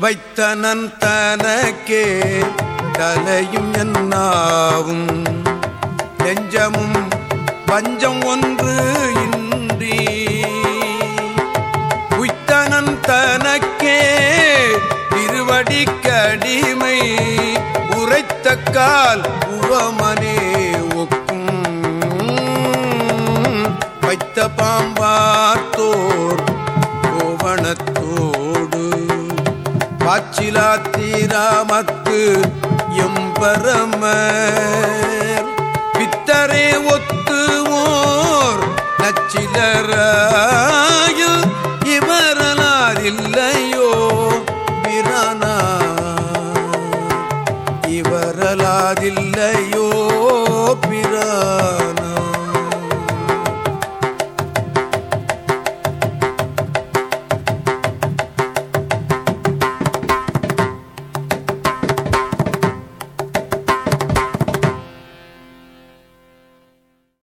வைத்தனன் தனக்கே தலையும் என்னாவும். நெஞ்சமும் பஞ்சம் ஒன்று இன்றி. உய்த்தனன் தனக்கே திருவடி கடிமை. உரைத்த கால் உவமனே ஒக்கும். வைத்த பாம்பாத்தோர் கோவணத்தோடு ஆச்சிலா பாச்சிலாத்திராமத்து எம்பரமர். பித்தரே ஒத்துவோர் இவரலார் இல்லையோ பிரானா. இவரலாதில்லையோ பிரான்.